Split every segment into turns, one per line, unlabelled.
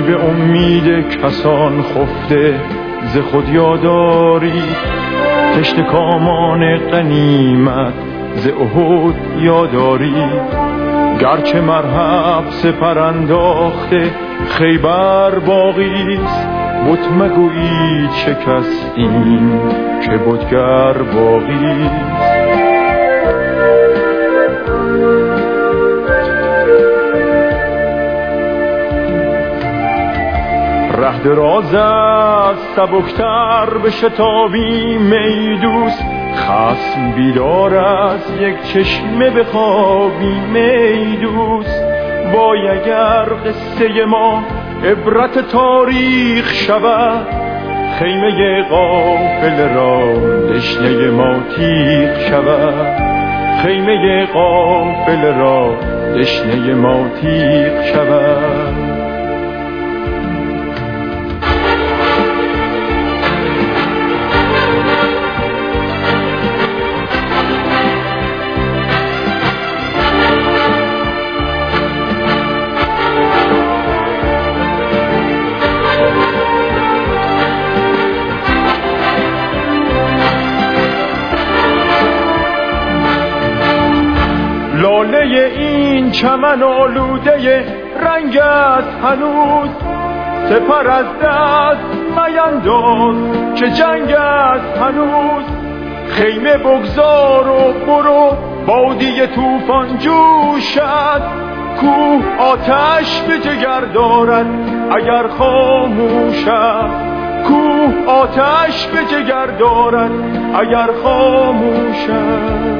به امید کسان خفته ز خود یاداری. تشت کامان قنیمت ز احد یاداری. گرچه مرحب سپر انداخته خیبر باقیست بت مگویی چه کس این که بتگر باقیست دراز است سبکتر به شتابی میدوست خسم بیدار از یک چشمه بخوابی میدوست وای اگر قصه ما عبرت تاریخ شود خیمه قافل را دشنه ما تیغ شود. خیمه قافل را دشنه ما تیغ شود. لاله این چمن آلوده رنگ است هنوز. سپر از دست مینداز که جنگ است هنوز. خیمه بگذار و برو بادی توفان جوشد کوه آتش به جگر دارد اگر خاموشد کوه آتش به جگر دارد اگر خاموشد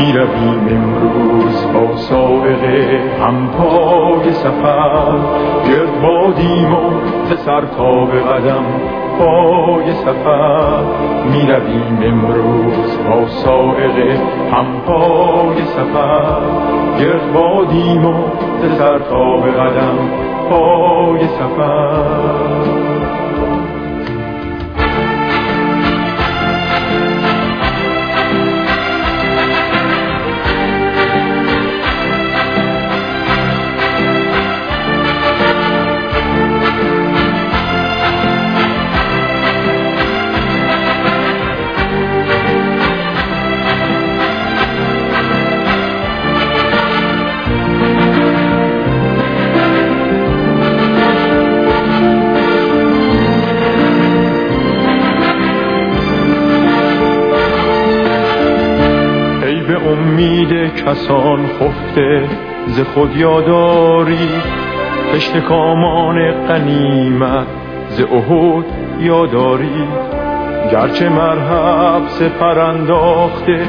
می رویم امروز با سابقه همپای سفر. گرد بادیم و سر تا به قدم پای سفر. می رویم امروز با سابقه همپای سفر. گرد بادیم و سر تا به قدم پای سفر. امید کسان خفته ز خود یاداری تشت کامان قنیمت ز احد یاداری. گرچه مرحب سپر انداخته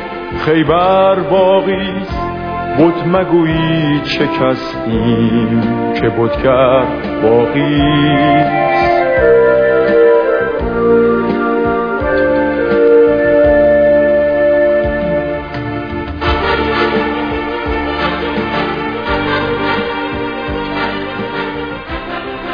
خیبر باقیست بت مگویی چه کس این که بت کرد باقی.